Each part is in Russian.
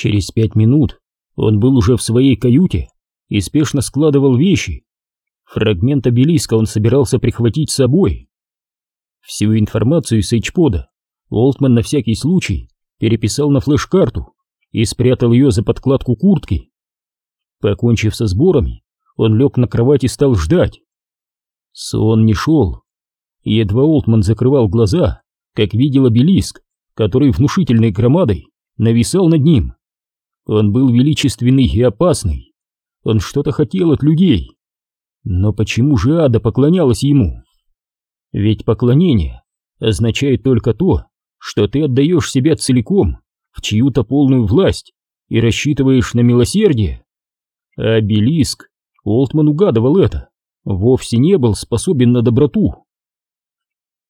Через пять минут он был уже в своей каюте и спешно складывал вещи. Фрагмент обелиска он собирался прихватить с собой. Всю информацию с Эйчпода Олтман на всякий случай переписал на флеш-карту и спрятал ее за подкладку куртки. Покончив со сборами, он лег на кровать и стал ждать. Сон не шел. Едва Олтман закрывал глаза, как видел обелиск, который внушительной громадой нависал над ним. Он был величественный и опасный. Он что-то хотел от людей. Но почему же ада поклонялась ему? Ведь поклонение означает только то, что ты отдаешь себя целиком в чью-то полную власть и рассчитываешь на милосердие. А обелиск, Олтман угадывал это, вовсе не был способен на доброту.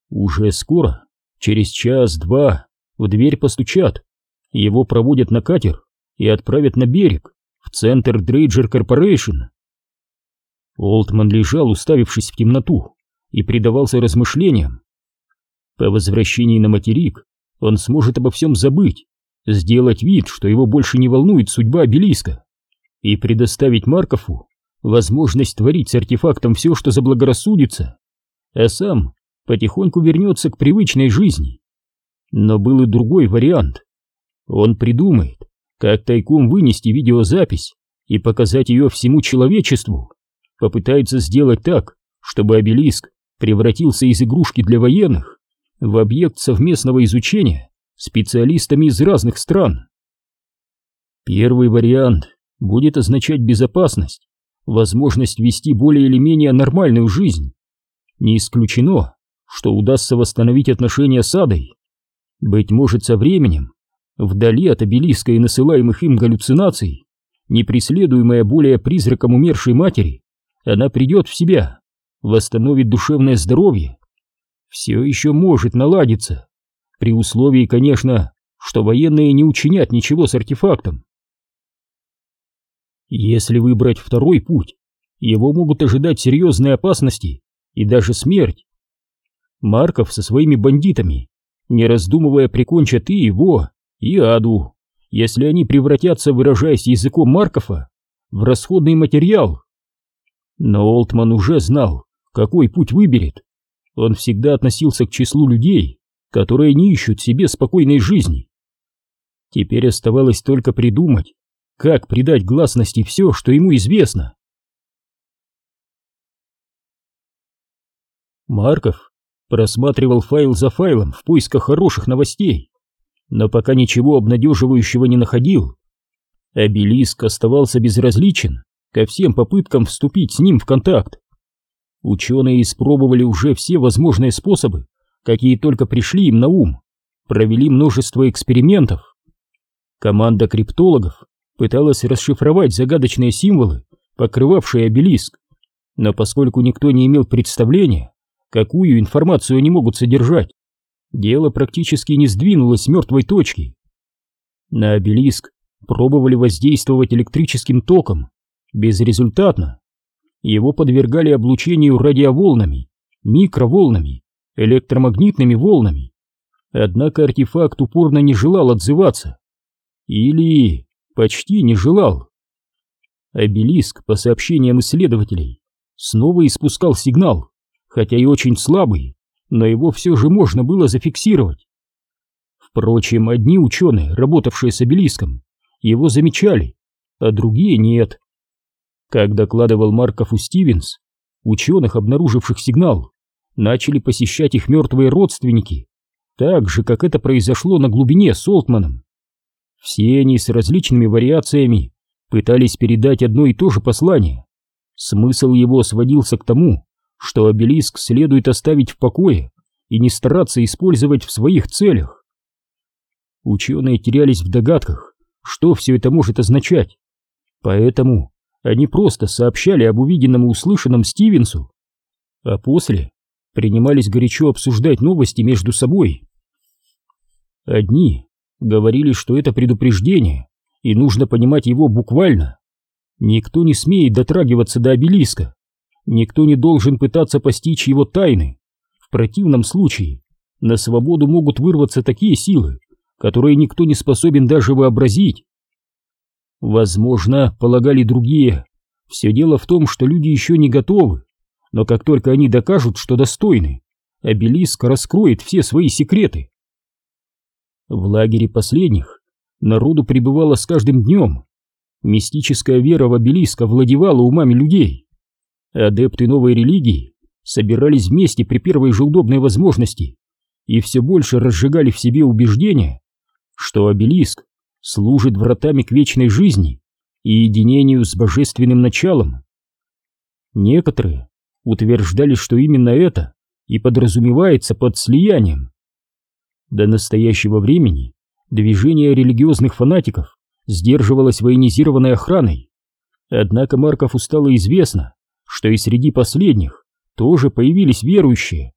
Уже скоро, через час-два, в дверь постучат, его проводят на катер и отправят на берег, в центр Dredger Corporation. Олтман лежал, уставившись в темноту, и предавался размышлениям. По возвращении на материк он сможет обо всем забыть, сделать вид, что его больше не волнует судьба обелиска, и предоставить Маркову возможность творить с артефактом все, что заблагорассудится, а сам потихоньку вернется к привычной жизни. Но был и другой вариант. Он придумает, как тайком вынести видеозапись и показать ее всему человечеству, попытается сделать так, чтобы обелиск превратился из игрушки для военных в объект совместного изучения специалистами из разных стран. Первый вариант будет означать безопасность, возможность вести более или менее нормальную жизнь. Не исключено, что удастся восстановить отношения с Адой. Быть может, со временем, вдали от обелиска и насылаемых им галлюцинаций, не преследуемая более призраком умершей матери, она придет в себя, восстановит душевное здоровье все еще может наладиться, при условии, конечно, что военные не учинят ничего с артефактом. Если выбрать второй путь, его могут ожидать серьезные опасности и даже смерть. Марков со своими бандитами, не раздумывая, прикончат и его, и Аду, если они превратятся, выражаясь языком Маркова, в расходный материал. Но Олтман уже знал, какой путь выберет. Он всегда относился к числу людей, которые не ищут себе спокойной жизни. Теперь оставалось только придумать, как придать гласности все, что ему известно. Марков просматривал файл за файлом в поисках хороших новостей, но пока ничего обнадеживающего не находил. Обелиск оставался безразличен ко всем попыткам вступить с ним в контакт. Ученые испробовали уже все возможные способы, какие только пришли им на ум, провели множество экспериментов. Команда криптологов пыталась расшифровать загадочные символы, покрывавшие обелиск, но поскольку никто не имел представления, какую информацию они могут содержать, дело практически не сдвинулось с мертвой точки. На обелиск пробовали воздействовать электрическим током, безрезультатно. Его подвергали облучению радиоволнами, микроволнами, электромагнитными волнами. Однако артефакт упорно не желал отзываться. Или почти не желал. Обелиск, по сообщениям исследователей, снова испускал сигнал, хотя и очень слабый, но его все же можно было зафиксировать. Впрочем, одни ученые, работавшие с обелиском, его замечали, а другие нет. Как докладывал Марков у Стивенс, ученых, обнаруживших сигнал, начали посещать их мертвые родственники, так же, как это произошло на глубине с Олтманом. Все они с различными вариациями пытались передать одно и то же послание. Смысл его сводился к тому, что обелиск следует оставить в покое и не стараться использовать в своих целях. Ученые терялись в догадках, что все это может означать, поэтому они просто сообщали об увиденном и услышанном Стивенсу, а после принимались горячо обсуждать новости между собой. Одни говорили, что это предупреждение, и нужно понимать его буквально. Никто не смеет дотрагиваться до обелиска, никто не должен пытаться постичь его тайны. В противном случае на свободу могут вырваться такие силы, которые никто не способен даже вообразить. Возможно, полагали другие. Все дело в том, что люди еще не готовы. Но как только они докажут, что достойны, обелиск раскроет все свои секреты. В лагере последних народу пребывало с каждым днем. Мистическая вера в обелиск овладевала умами людей. Адепты новой религии собирались вместе при первой же удобной возможности и все больше разжигали в себе убеждение, что обелиск служит вратами к вечной жизни и единению с божественным началом. Некоторые утверждали, что именно это и подразумевается под слиянием. До настоящего времени движение религиозных фанатиков сдерживалось военизированной охраной, однако Маркову стало известно, что и среди последних тоже появились верующие.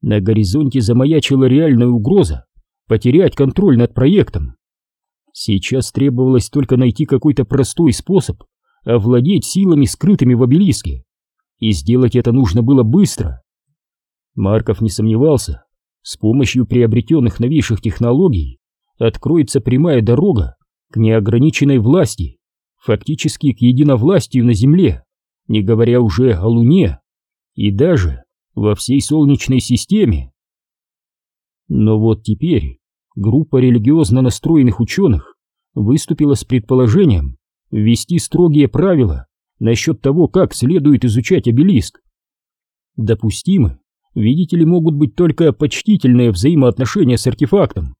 На горизонте замаячила реальная угроза потерять контроль над проектом. Сейчас требовалось только найти какой-то простой способ овладеть силами, скрытыми в обелиске. И сделать это нужно было быстро. Марков не сомневался, с помощью приобретенных новейших технологий откроется прямая дорога к неограниченной власти, фактически к единовластию на Земле, не говоря уже о Луне, и даже во всей Солнечной системе. Но вот теперь группа религиозно настроенных ученых выступила с предположением ввести строгие правила насчет того, как следует изучать обелиск. Допустимы, видите ли, могут быть только почтительные взаимоотношения с артефактом,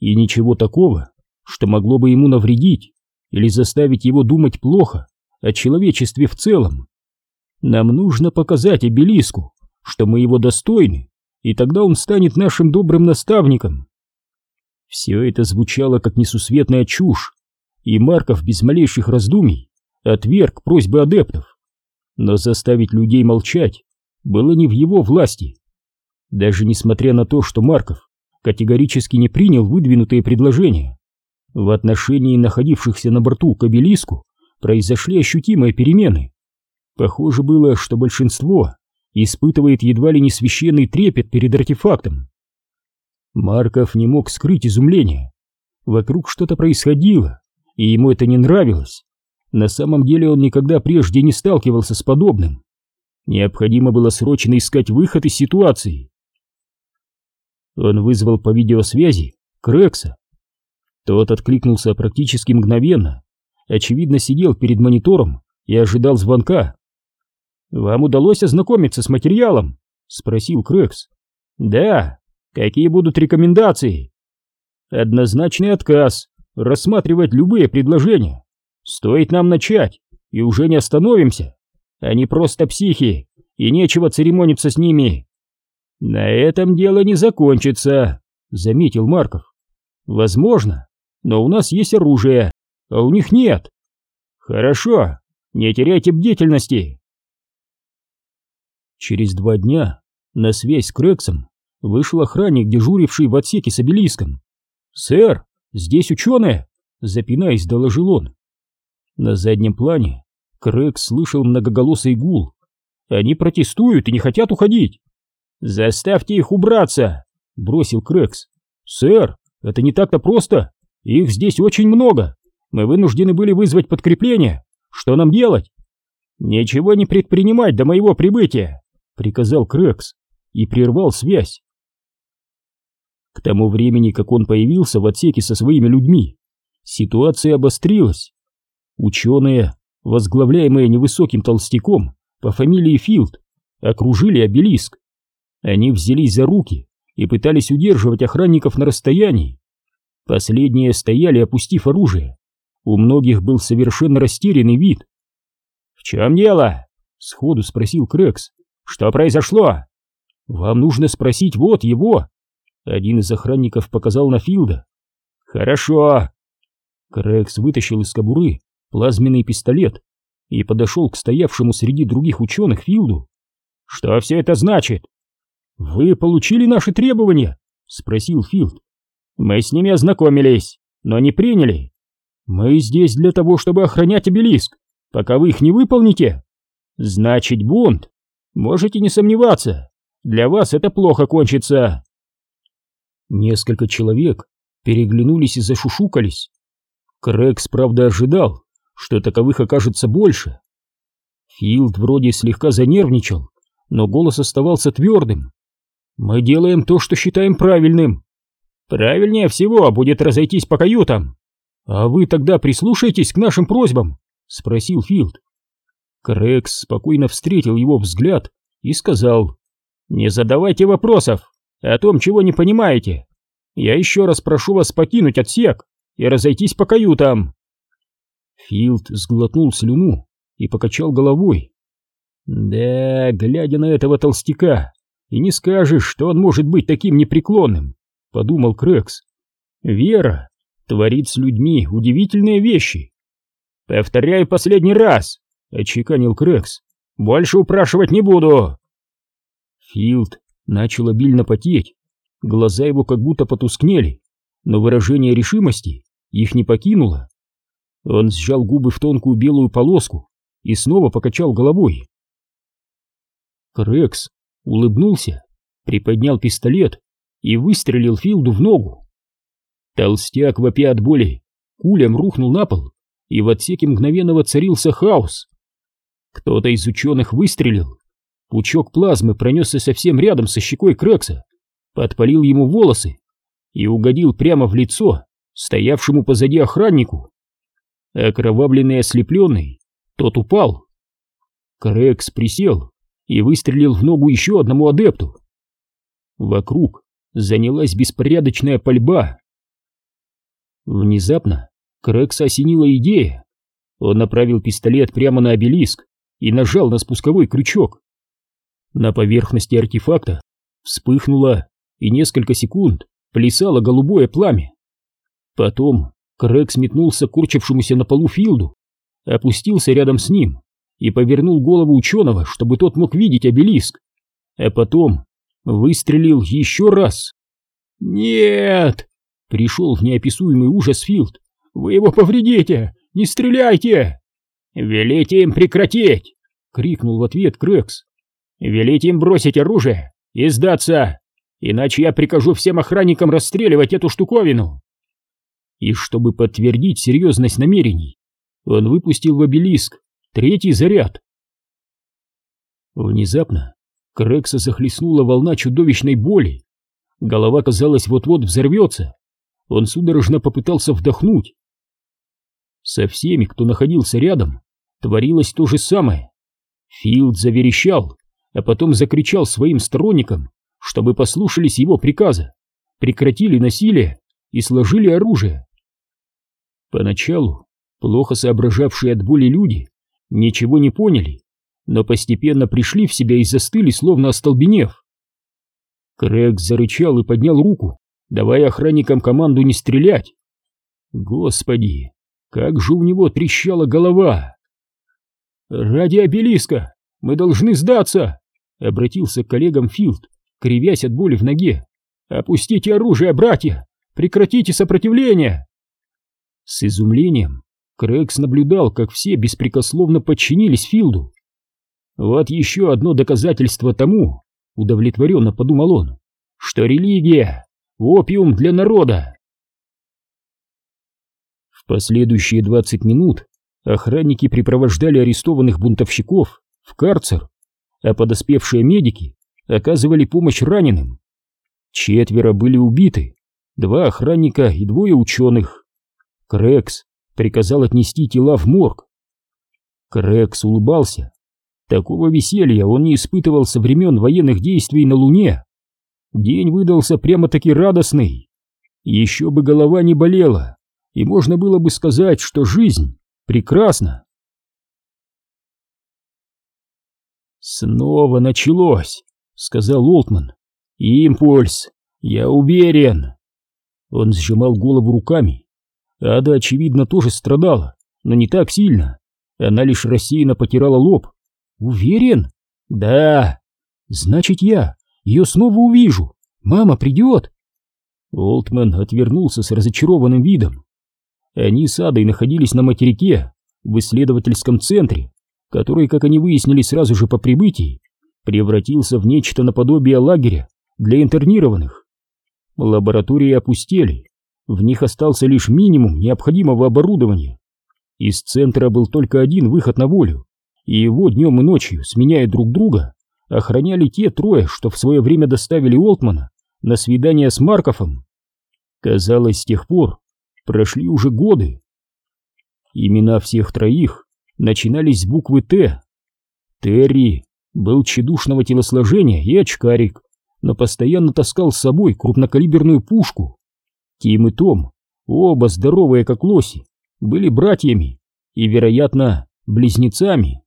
и ничего такого, что могло бы ему навредить или заставить его думать плохо о человечестве в целом. Нам нужно показать обелиску, что мы его достойны, и тогда он станет нашим добрым наставником. Все это звучало как несусветная чушь, и Марков без малейших раздумий отверг просьбы адептов. Но заставить людей молчать было не в его власти. Даже несмотря на то, что Марков категорически не принял выдвинутые предложения, в отношении находившихся на борту к обелиску произошли ощутимые перемены. Похоже было, что большинство испытывает едва ли не священный трепет перед артефактом. Марков не мог скрыть изумление. Вокруг что-то происходило, и ему это не нравилось. На самом деле он никогда прежде не сталкивался с подобным. Необходимо было срочно искать выход из ситуации. Он вызвал по видеосвязи Крекса. Тот откликнулся практически мгновенно. Очевидно, сидел перед монитором и ожидал звонка. «Вам удалось ознакомиться с материалом?» — спросил Крекс. «Да. Какие будут рекомендации?» «Однозначный отказ. Рассматривать любые предложения. Стоит нам начать, и уже не остановимся. Они просто психи, и нечего церемониться с ними». «На этом дело не закончится», — заметил Марков. «Возможно, но у нас есть оружие, а у них нет». «Хорошо, не теряйте бдительности». Через два дня на связь с Крексом вышел охранник, дежуривший в отсеке с обелиском. «Сэр, здесь ученые!» — запинаясь, доложил он. На заднем плане Крекс слышал многоголосый гул. «Они протестуют и не хотят уходить!» «Заставьте их убраться!» — бросил Крекс. «Сэр, это не так-то просто! Их здесь очень много! Мы вынуждены были вызвать подкрепление! Что нам делать?» «Ничего не предпринимать до моего прибытия!» приказал Крэкс и прервал связь. К тому времени, как он появился в отсеке со своими людьми, ситуация обострилась. Ученые, возглавляемые невысоким толстяком по фамилии Филд, окружили обелиск. Они взялись за руки и пытались удерживать охранников на расстоянии. Последние стояли, опустив оружие. У многих был совершенно растерянный вид. «В чем дело?» — сходу спросил Крэкс. Что произошло? Вам нужно спросить вот его. Один из охранников показал на Филда. Хорошо. Крекс вытащил из кобуры плазменный пистолет и подошел к стоявшему среди других ученых Филду. Что все это значит? Вы получили наши требования? Спросил Филд. Мы с ними ознакомились, но не приняли. Мы здесь для того, чтобы охранять обелиск, пока вы их не выполните. Значит, бунт. Можете не сомневаться, для вас это плохо кончится. Несколько человек переглянулись и зашушукались. Крекс, правда, ожидал, что таковых окажется больше. Филд вроде слегка занервничал, но голос оставался твердым. «Мы делаем то, что считаем правильным. Правильнее всего будет разойтись по каютам. А вы тогда прислушайтесь к нашим просьбам?» — спросил Филд. Крекс спокойно встретил его взгляд и сказал, «Не задавайте вопросов о том, чего не понимаете. Я еще раз прошу вас покинуть отсек и разойтись по каютам». Филд сглотнул слюну и покачал головой. «Да, глядя на этого толстяка, и не скажешь, что он может быть таким непреклонным», — подумал Крекс. «Вера творит с людьми удивительные вещи». «Повторяю последний раз», — отчеканил Крекс. «Больше упрашивать не буду!» Филд начал обильно потеть. Глаза его как будто потускнели, но выражение решимости их не покинуло. Он сжал губы в тонкую белую полоску и снова покачал головой. Крекс улыбнулся, приподнял пистолет и выстрелил Филду в ногу. Толстяк, вопя от боли, кулем рухнул на пол, и в отсеке мгновенно воцарился хаос. Кто-то из ученых выстрелил. Пучок плазмы пронесся совсем рядом со щекой Крекса, подпалил ему волосы и угодил прямо в лицо стоявшему позади охраннику. Окровавленный и ослепленный, тот упал. Крекс присел и выстрелил в ногу еще одному адепту. Вокруг занялась беспорядочная пальба. Внезапно Крекса осенила идея. Он направил пистолет прямо на обелиск и нажал на спусковой крючок. На поверхности артефакта вспыхнуло и несколько секунд плясало голубое пламя. Потом Крэг метнулся к курчившемуся на полу Филду, опустился рядом с ним и повернул голову ученого, чтобы тот мог видеть обелиск, а потом выстрелил еще раз. «Нет!» — пришел в неописуемый ужас Филд. «Вы его повредите! Не стреляйте!» «Велите им прекратить!» — крикнул в ответ Крекс. «Велите им бросить оружие и сдаться, иначе я прикажу всем охранникам расстреливать эту штуковину!» И чтобы подтвердить серьезность намерений, он выпустил в обелиск третий заряд. Внезапно Крекса захлестнула волна чудовищной боли. Голова, казалось, вот-вот взорвется. Он судорожно попытался вдохнуть. Со всеми, кто находился рядом, творилось то же самое. Филд заверещал, а потом закричал своим сторонникам, чтобы послушались его приказа, прекратили насилие и сложили оружие. Поначалу плохо соображавшие от боли люди ничего не поняли, но постепенно пришли в себя и застыли, словно остолбенев. Крэг зарычал и поднял руку, давая охранникам команду не стрелять. Господи, как же у него трещала голова! «Ради обелиска мы должны сдаться!» — обратился к коллегам Филд, кривясь от боли в ноге. «Опустите оружие, братья! Прекратите сопротивление!» С изумлением Крэгс наблюдал, как все беспрекословно подчинились Филду. «Вот еще одно доказательство тому», — удовлетворенно подумал он, — «что религия — опиум для народа». В последующие двадцать минут охранники припровождали арестованных бунтовщиков в карцер, а подоспевшие медики оказывали помощь раненым. Четверо были убиты, два охранника и двое ученых. Крекс приказал отнести тела в морг. Крекс улыбался. Такого веселья он не испытывал со времен военных действий на Луне. День выдался прямо-таки радостный. Еще бы голова не болела, и можно было бы сказать, что жизнь прекрасна. «Снова началось», — сказал Олтман. «Импульс, я уверен». Он сжимал голову руками. Ада, очевидно, тоже страдала, но не так сильно. Она лишь рассеянно потирала лоб. «Уверен?» «Да». «Значит, я ее снова увижу. Мама придет». Олтман отвернулся с разочарованным видом. Они с Адой находились на материке, в исследовательском центре, который, как они выяснили сразу же по прибытии, превратился в нечто наподобие лагеря для интернированных. Лаборатории опустели, В них остался лишь минимум необходимого оборудования. Из центра был только один выход на волю, и его днем и ночью, сменяя друг друга, охраняли те трое, что в свое время доставили Олтмана на свидание с Марковым. Казалось, с тех пор прошли уже годы. Имена всех троих начинались с буквы «Т». Терри был тщедушного телосложения и очкарик, но постоянно таскал с собой крупнокалиберную пушку. Тим и Том, оба здоровые как лоси, были братьями и, вероятно, близнецами.